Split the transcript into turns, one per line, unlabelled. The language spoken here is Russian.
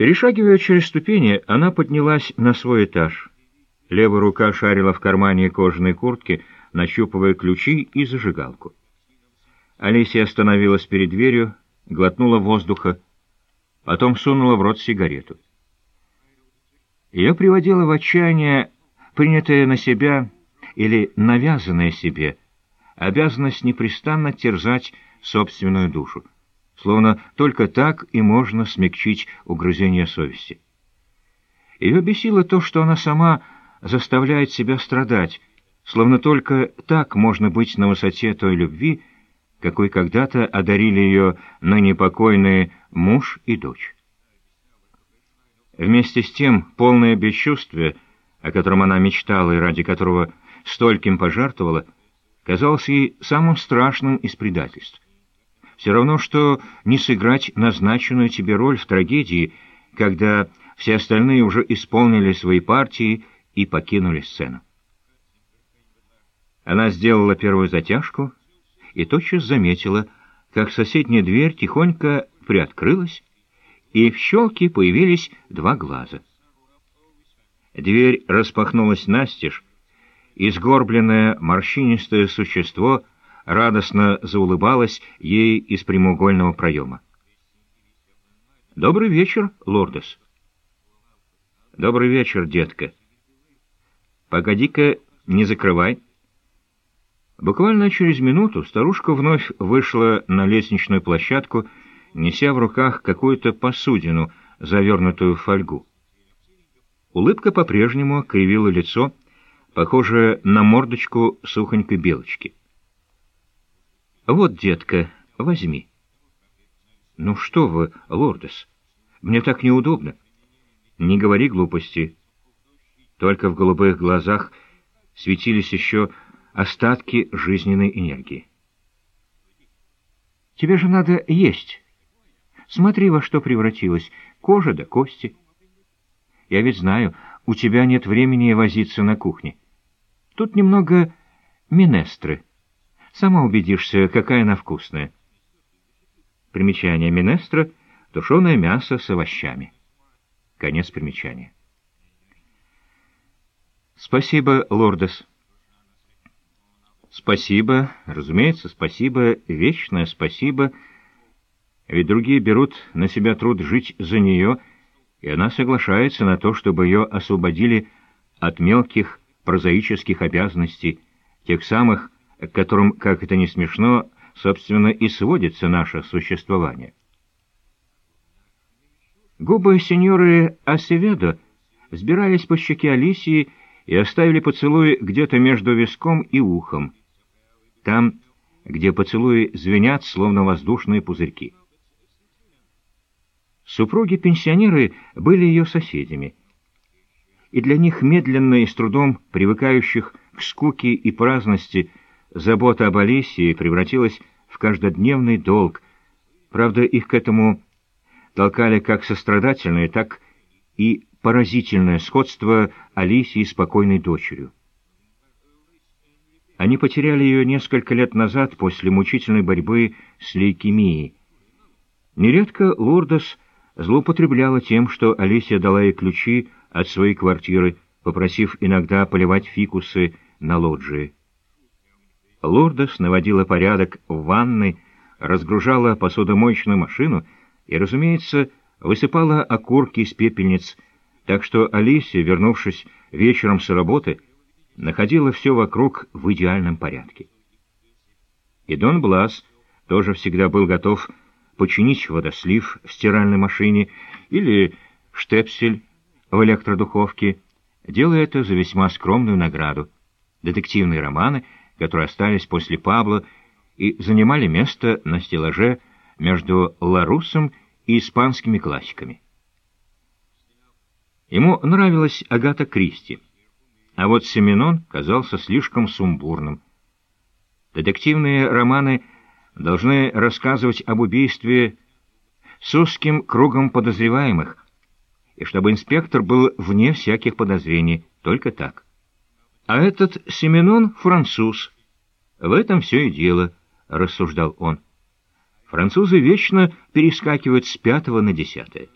Перешагивая через ступени, она поднялась на свой этаж. Левая рука шарила в кармане кожаной куртки, нащупывая ключи и зажигалку. Алисия остановилась перед дверью, глотнула воздуха, потом сунула в рот сигарету. Ее приводило в отчаяние принятая на себя или навязанная себе обязанность непрестанно терзать собственную душу словно только так и можно смягчить угрызение совести. Ее бесило то, что она сама заставляет себя страдать, словно только так можно быть на высоте той любви, какой когда-то одарили ее ныне покойные муж и дочь. Вместе с тем полное бесчувствие, о котором она мечтала и ради которого стольким пожертвовала, казалось ей самым страшным из предательств. Все равно, что не сыграть назначенную тебе роль в трагедии, когда все остальные уже исполнили свои партии и покинули сцену. Она сделала первую затяжку и тотчас заметила, как соседняя дверь тихонько приоткрылась, и в щелке появились два глаза. Дверь распахнулась настежь, и сгорбленное морщинистое существо — радостно заулыбалась ей из прямоугольного проема. «Добрый вечер, лордес». «Добрый вечер, детка». «Погоди-ка, не закрывай». Буквально через минуту старушка вновь вышла на лестничную площадку, неся в руках какую-то посудину, завернутую в фольгу. Улыбка по-прежнему кривила лицо, похожее на мордочку сухонькой белочки. «Вот, детка, возьми». «Ну что вы, лордес, мне так неудобно». «Не говори глупости». Только в голубых глазах светились еще остатки жизненной энергии. «Тебе же надо есть. Смотри, во что превратилась. Кожа да кости. Я ведь знаю, у тебя нет времени возиться на кухне. Тут немного минестры». Сама убедишься, какая она вкусная. Примечание Минестра — тушеное мясо с овощами. Конец примечания. Спасибо, Лордес. Спасибо, разумеется, спасибо, вечное спасибо, ведь другие берут на себя труд жить за нее, и она соглашается на то, чтобы ее освободили от мелких прозаических обязанностей, тех самых, к которым, как это не смешно, собственно, и сводится наше существование. Губы сеньоры Асеведо взбирались по щеке Алисии и оставили поцелуй где-то между виском и ухом, там, где поцелуи звенят, словно воздушные пузырьки. Супруги-пенсионеры были ее соседями, и для них медленно и с трудом привыкающих к скуке и праздности Забота об Алисии превратилась в каждодневный долг. Правда, их к этому толкали как сострадательное, так и поразительное сходство Алисии с спокойной дочерью. Они потеряли ее несколько лет назад после мучительной борьбы с лейкемией. Нередко Лурдос злоупотребляла тем, что Алисия дала ей ключи от своей квартиры, попросив иногда поливать фикусы на лоджии. Лурдос наводила порядок в ванной, разгружала посудомоечную машину и, разумеется, высыпала окурки из пепельниц, так что Алисия, вернувшись вечером с работы, находила все вокруг в идеальном порядке. И Дон Блас тоже всегда был готов починить водослив в стиральной машине или штепсель в электродуховке, делая это за весьма скромную награду. Детективные романы — которые остались после Пабло и занимали место на стеллаже между Ларусом и испанскими классиками. Ему нравилась Агата Кристи, а вот Семенон казался слишком сумбурным. Детективные романы должны рассказывать об убийстве с узким кругом подозреваемых, и чтобы инспектор был вне всяких подозрений, только так. А этот Семенон — француз. В этом все и дело, — рассуждал он. Французы вечно перескакивают с пятого на десятое.